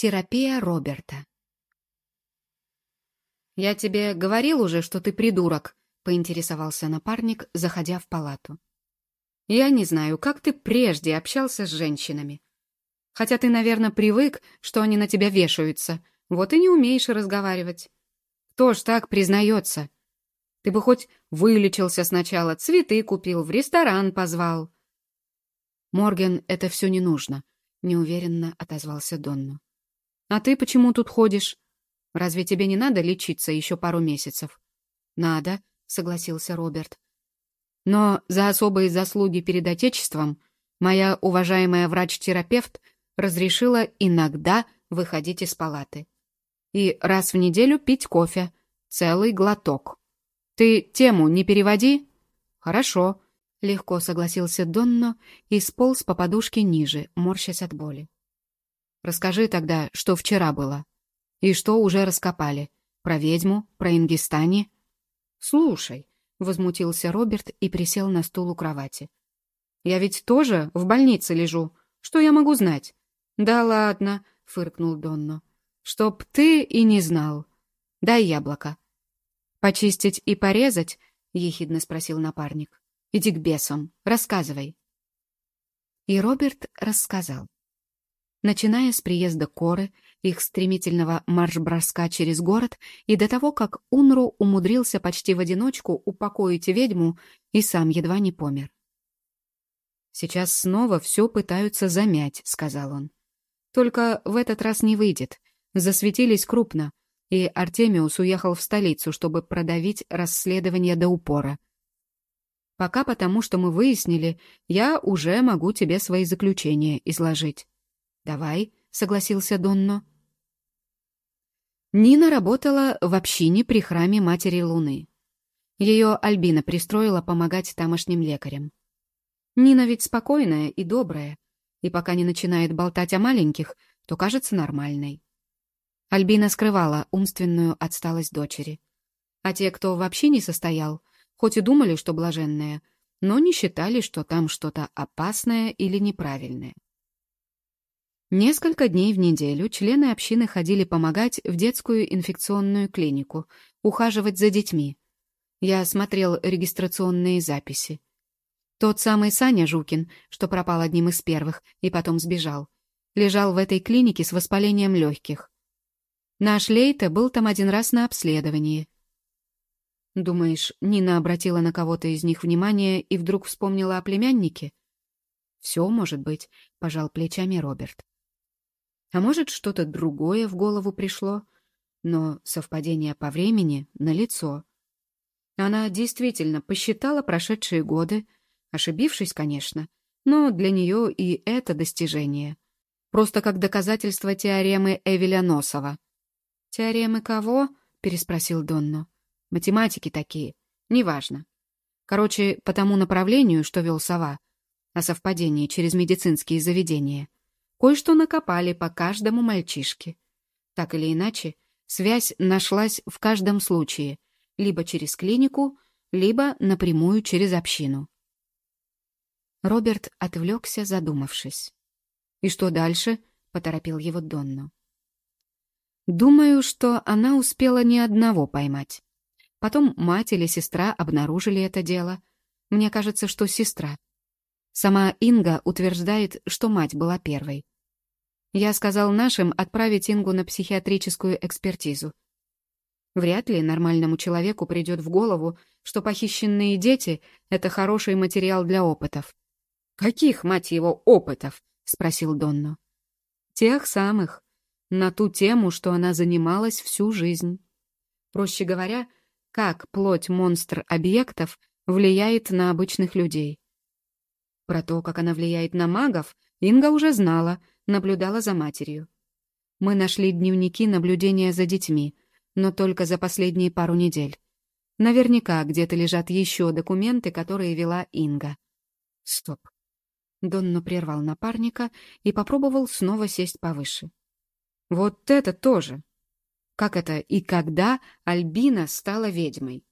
Терапия Роберта. «Я тебе говорил уже, что ты придурок», — поинтересовался напарник, заходя в палату. «Я не знаю, как ты прежде общался с женщинами. Хотя ты, наверное, привык, что они на тебя вешаются, вот и не умеешь разговаривать. Кто ж так признается? Ты бы хоть вылечился сначала, цветы купил, в ресторан позвал». «Морген, это все не нужно», — неуверенно отозвался Донну. «А ты почему тут ходишь? Разве тебе не надо лечиться еще пару месяцев?» «Надо», — согласился Роберт. «Но за особые заслуги перед Отечеством моя уважаемая врач-терапевт разрешила иногда выходить из палаты. И раз в неделю пить кофе, целый глоток. Ты тему не переводи?» «Хорошо», — легко согласился Донно и сполз по подушке ниже, морщась от боли. Расскажи тогда, что вчера было. И что уже раскопали. Про ведьму, про Ингистани. Слушай, — возмутился Роберт и присел на стул у кровати. «Я ведь тоже в больнице лежу. Что я могу знать?» «Да ладно», — фыркнул Донно. «Чтоб ты и не знал. Дай яблоко». «Почистить и порезать?» — ехидно спросил напарник. «Иди к бесам, рассказывай». И Роберт рассказал. Начиная с приезда Коры, их стремительного марш-броска через город и до того, как Унру умудрился почти в одиночку упокоить ведьму и сам едва не помер. «Сейчас снова все пытаются замять», — сказал он. «Только в этот раз не выйдет. Засветились крупно, и Артемиус уехал в столицу, чтобы продавить расследование до упора. Пока потому, что мы выяснили, я уже могу тебе свои заключения изложить. «Давай», — согласился Донно. Нина работала в общине при храме Матери Луны. Ее Альбина пристроила помогать тамошним лекарям. Нина ведь спокойная и добрая, и пока не начинает болтать о маленьких, то кажется нормальной. Альбина скрывала умственную отсталость дочери. А те, кто вообще не состоял, хоть и думали, что блаженная, но не считали, что там что-то опасное или неправильное. Несколько дней в неделю члены общины ходили помогать в детскую инфекционную клинику, ухаживать за детьми. Я смотрел регистрационные записи. Тот самый Саня Жукин, что пропал одним из первых и потом сбежал, лежал в этой клинике с воспалением легких. Наш Лейта был там один раз на обследовании. Думаешь, Нина обратила на кого-то из них внимание и вдруг вспомнила о племяннике? Все может быть, пожал плечами Роберт. А может, что-то другое в голову пришло, но совпадение по времени налицо. Она действительно посчитала прошедшие годы, ошибившись, конечно, но для нее и это достижение. Просто как доказательство теоремы Эвеля Носова. «Теоремы кого?» — переспросил Донно. «Математики такие. Неважно. Короче, по тому направлению, что вел сова, о совпадении через медицинские заведения — Кое-что накопали по каждому мальчишке. Так или иначе, связь нашлась в каждом случае, либо через клинику, либо напрямую через общину. Роберт отвлекся, задумавшись. «И что дальше?» — поторопил его Донну. «Думаю, что она успела ни одного поймать. Потом мать или сестра обнаружили это дело. Мне кажется, что сестра. Сама Инга утверждает, что мать была первой. Я сказал нашим отправить Ингу на психиатрическую экспертизу. Вряд ли нормальному человеку придет в голову, что похищенные дети — это хороший материал для опытов. «Каких, мать его, опытов?» — спросил Донно. «Тех самых. На ту тему, что она занималась всю жизнь. Проще говоря, как плоть монстр объектов влияет на обычных людей. Про то, как она влияет на магов, Инга уже знала, наблюдала за матерью. Мы нашли дневники наблюдения за детьми, но только за последние пару недель. Наверняка где-то лежат еще документы, которые вела Инга. Стоп. Донно прервал напарника и попробовал снова сесть повыше. Вот это тоже. Как это и когда Альбина стала ведьмой?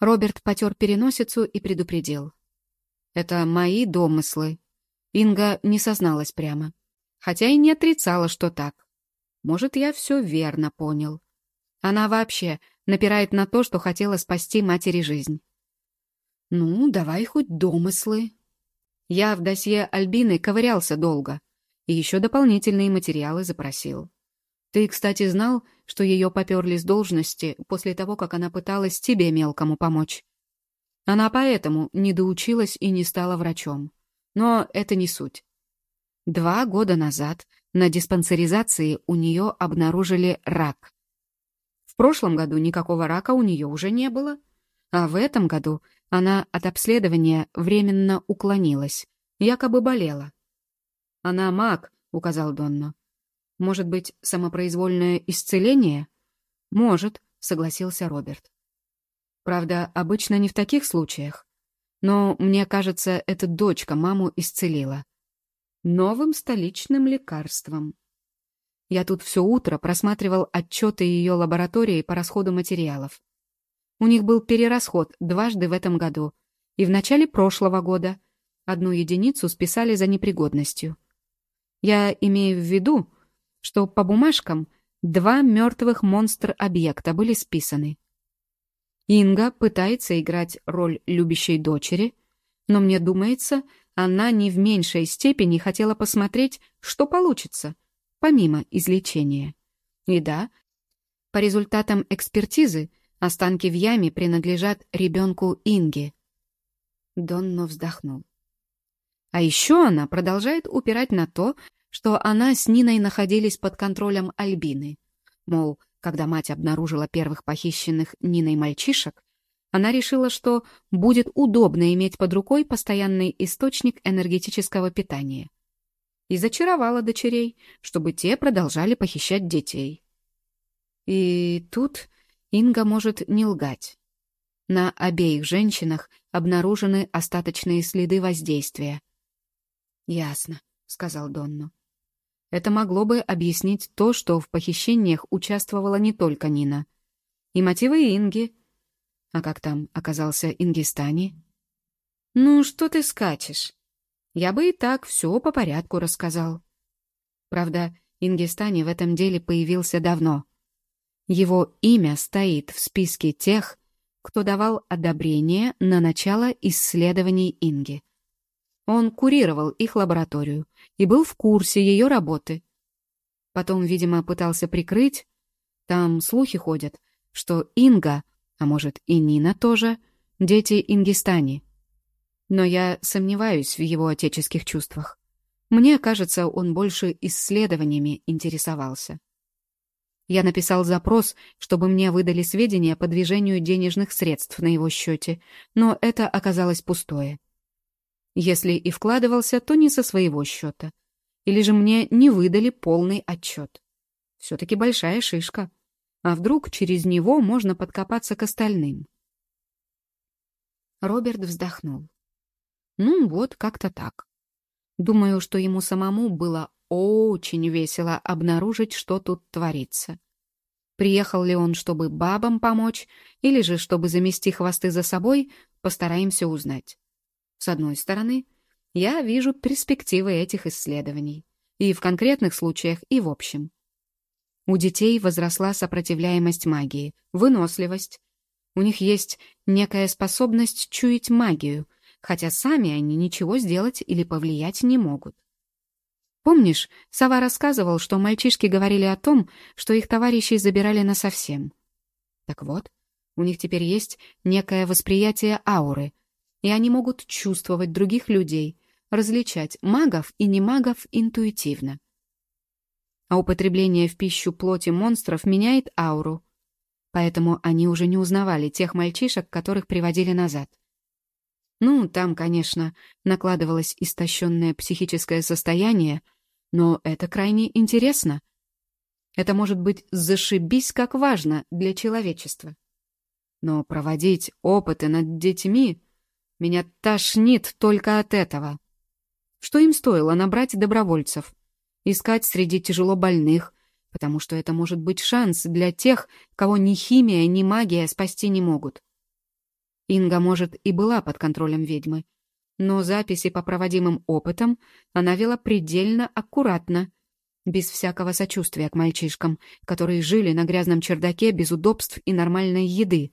Роберт потер переносицу и предупредил. Это мои домыслы. Инга не созналась прямо. Хотя и не отрицала, что так. Может, я все верно понял. Она вообще напирает на то, что хотела спасти матери жизнь. Ну, давай хоть домыслы. Я в досье Альбины ковырялся долго и еще дополнительные материалы запросил. Ты, кстати, знал, что ее поперли с должности после того, как она пыталась тебе мелкому помочь? Она поэтому не доучилась и не стала врачом. Но это не суть. Два года назад на диспансеризации у нее обнаружили рак. В прошлом году никакого рака у нее уже не было, а в этом году она от обследования временно уклонилась, якобы болела. «Она маг», — указал Донно. «Может быть, самопроизвольное исцеление?» «Может», — согласился Роберт. «Правда, обычно не в таких случаях. Но, мне кажется, эта дочка маму исцелила. Новым столичным лекарством. Я тут все утро просматривал отчеты ее лаборатории по расходу материалов. У них был перерасход дважды в этом году, и в начале прошлого года одну единицу списали за непригодностью. Я имею в виду, что по бумажкам два мертвых монстр-объекта были списаны. Инга пытается играть роль любящей дочери, но мне думается, она не в меньшей степени хотела посмотреть, что получится, помимо излечения. И да, по результатам экспертизы останки в яме принадлежат ребенку Инге. Донно вздохнул. А еще она продолжает упирать на то, что она с Ниной находились под контролем Альбины. Мол, когда мать обнаружила первых похищенных Ниной мальчишек, она решила, что будет удобно иметь под рукой постоянный источник энергетического питания. И зачаровала дочерей, чтобы те продолжали похищать детей. И тут Инга может не лгать. На обеих женщинах обнаружены остаточные следы воздействия. «Ясно», — сказал Донну. Это могло бы объяснить то, что в похищениях участвовала не только Нина. И мотивы Инги. А как там оказался Ингистани? «Ну, что ты скачешь? Я бы и так все по порядку рассказал». Правда, Ингистани в этом деле появился давно. Его имя стоит в списке тех, кто давал одобрение на начало исследований Инги. Он курировал их лабораторию и был в курсе ее работы. Потом, видимо, пытался прикрыть. Там слухи ходят, что Инга, а может и Нина тоже, дети Ингистани. Но я сомневаюсь в его отеческих чувствах. Мне кажется, он больше исследованиями интересовался. Я написал запрос, чтобы мне выдали сведения по движению денежных средств на его счете, но это оказалось пустое. Если и вкладывался, то не со своего счета. Или же мне не выдали полный отчет. Все-таки большая шишка. А вдруг через него можно подкопаться к остальным? Роберт вздохнул. Ну вот, как-то так. Думаю, что ему самому было очень весело обнаружить, что тут творится. Приехал ли он, чтобы бабам помочь, или же, чтобы замести хвосты за собой, постараемся узнать. С одной стороны, я вижу перспективы этих исследований. И в конкретных случаях, и в общем. У детей возросла сопротивляемость магии, выносливость. У них есть некая способность чуять магию, хотя сами они ничего сделать или повлиять не могут. Помнишь, Сова рассказывал, что мальчишки говорили о том, что их товарищей забирали насовсем? Так вот, у них теперь есть некое восприятие ауры — и они могут чувствовать других людей, различать магов и немагов интуитивно. А употребление в пищу плоти монстров меняет ауру, поэтому они уже не узнавали тех мальчишек, которых приводили назад. Ну, там, конечно, накладывалось истощенное психическое состояние, но это крайне интересно. Это может быть зашибись как важно для человечества. Но проводить опыты над детьми меня тошнит только от этого. Что им стоило набрать добровольцев? Искать среди тяжело больных, потому что это может быть шанс для тех, кого ни химия, ни магия спасти не могут. Инга, может, и была под контролем ведьмы, но записи по проводимым опытам она вела предельно аккуратно без всякого сочувствия к мальчишкам, которые жили на грязном чердаке без удобств и нормальной еды.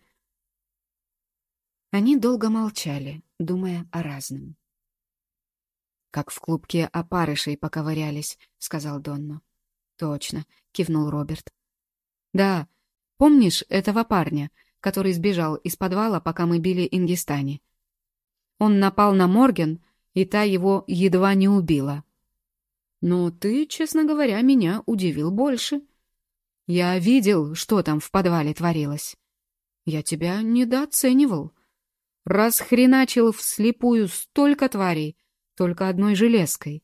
Они долго молчали, думая о разном. «Как в клубке опарышей поковырялись», — сказал Донно. «Точно», — кивнул Роберт. «Да, помнишь этого парня, который сбежал из подвала, пока мы били Ингистани? Он напал на Морген, и та его едва не убила. Но ты, честно говоря, меня удивил больше. Я видел, что там в подвале творилось. Я тебя недооценивал. Расхреначил вслепую столько тварей, только одной железкой.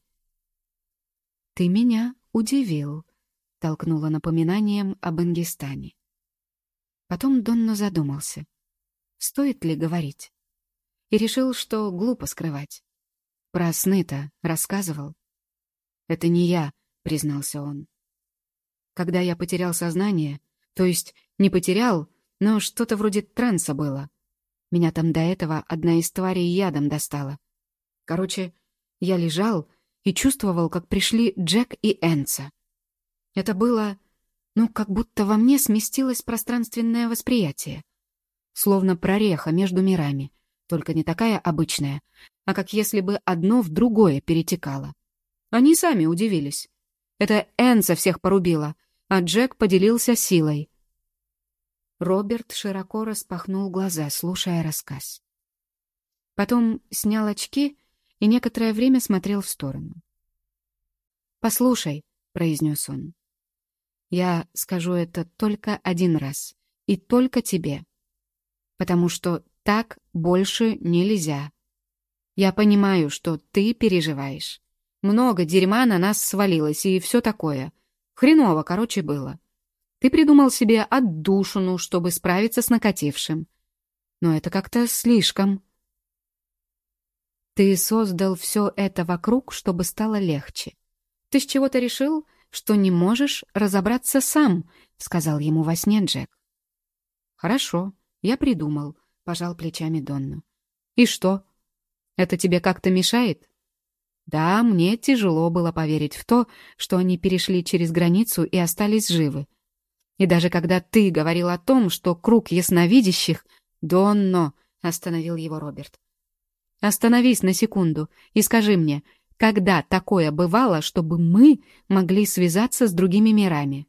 Ты меня удивил, — толкнула напоминанием об Ингистане. Потом Донно задумался, стоит ли говорить, и решил, что глупо скрывать. Про сны-то рассказывал. «Это не я», — признался он. «Когда я потерял сознание, то есть не потерял, но что-то вроде транса было. Меня там до этого одна из тварей ядом достала. Короче, я лежал и чувствовал, как пришли Джек и Энца. Это было, ну, как будто во мне сместилось пространственное восприятие. Словно прореха между мирами, только не такая обычная, а как если бы одно в другое перетекало. Они сами удивились. Это Энца всех порубила, а Джек поделился силой. Роберт широко распахнул глаза, слушая рассказ. Потом снял очки и некоторое время смотрел в сторону. «Послушай», — произнес он, — «я скажу это только один раз, и только тебе, потому что так больше нельзя. Я понимаю, что ты переживаешь. Много дерьма на нас свалилось и все такое. Хреново, короче, было. Ты придумал себе отдушину, чтобы справиться с накатившим. Но это как-то слишком. Ты создал все это вокруг, чтобы стало легче. Ты с чего-то решил, что не можешь разобраться сам, сказал ему во сне Джек. Хорошо, я придумал, пожал плечами Донна. И что? Это тебе как-то мешает? Да, мне тяжело было поверить в то, что они перешли через границу и остались живы. И даже когда ты говорил о том, что круг ясновидящих... «Донно!» — остановил его Роберт. «Остановись на секунду и скажи мне, когда такое бывало, чтобы мы могли связаться с другими мирами?»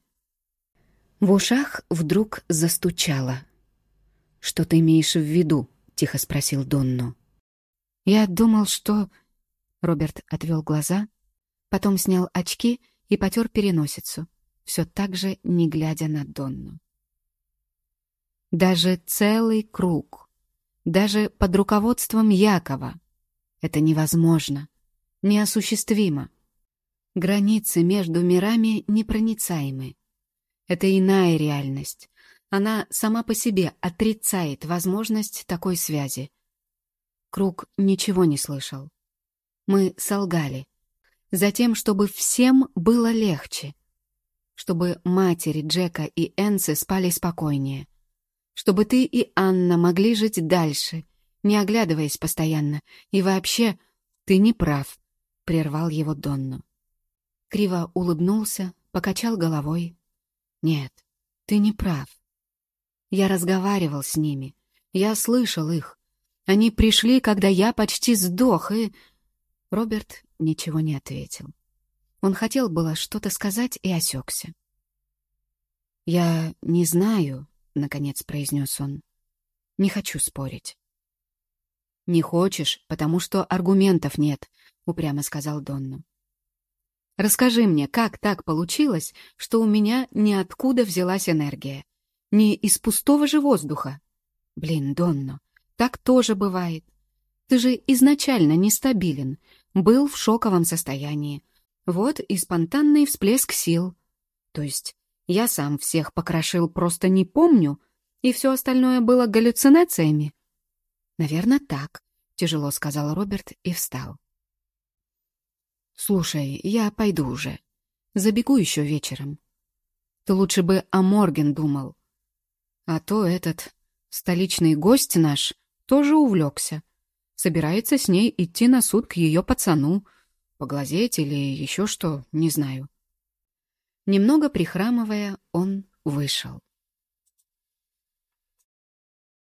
В ушах вдруг застучало. «Что ты имеешь в виду?» — тихо спросил Донно. «Я думал, что...» Роберт отвел глаза, потом снял очки и потер переносицу, все так же не глядя на Донну. Даже целый круг, даже под руководством Якова — это невозможно, неосуществимо. Границы между мирами непроницаемы. Это иная реальность. Она сама по себе отрицает возможность такой связи. Круг ничего не слышал. Мы солгали. Затем, чтобы всем было легче. Чтобы матери Джека и Энсы спали спокойнее. Чтобы ты и Анна могли жить дальше, не оглядываясь постоянно. И вообще, ты не прав, — прервал его Донну. Криво улыбнулся, покачал головой. Нет, ты не прав. Я разговаривал с ними. Я слышал их. Они пришли, когда я почти сдох, и... Роберт ничего не ответил. Он хотел было что-то сказать и осекся. «Я не знаю», — наконец произнес он. «Не хочу спорить». «Не хочешь, потому что аргументов нет», — упрямо сказал Донну. «Расскажи мне, как так получилось, что у меня ниоткуда взялась энергия? Не из пустого же воздуха?» «Блин, Донно, так тоже бывает. Ты же изначально нестабилен, был в шоковом состоянии. Вот и спонтанный всплеск сил. То есть я сам всех покрошил, просто не помню, и все остальное было галлюцинациями? Наверное, так, тяжело сказал Роберт и встал. Слушай, я пойду уже. Забегу еще вечером. Ты лучше бы о Морген думал. А то этот столичный гость наш тоже увлекся собирается с ней идти на суд к ее пацану, поглазеть или еще что, не знаю. Немного прихрамывая, он вышел.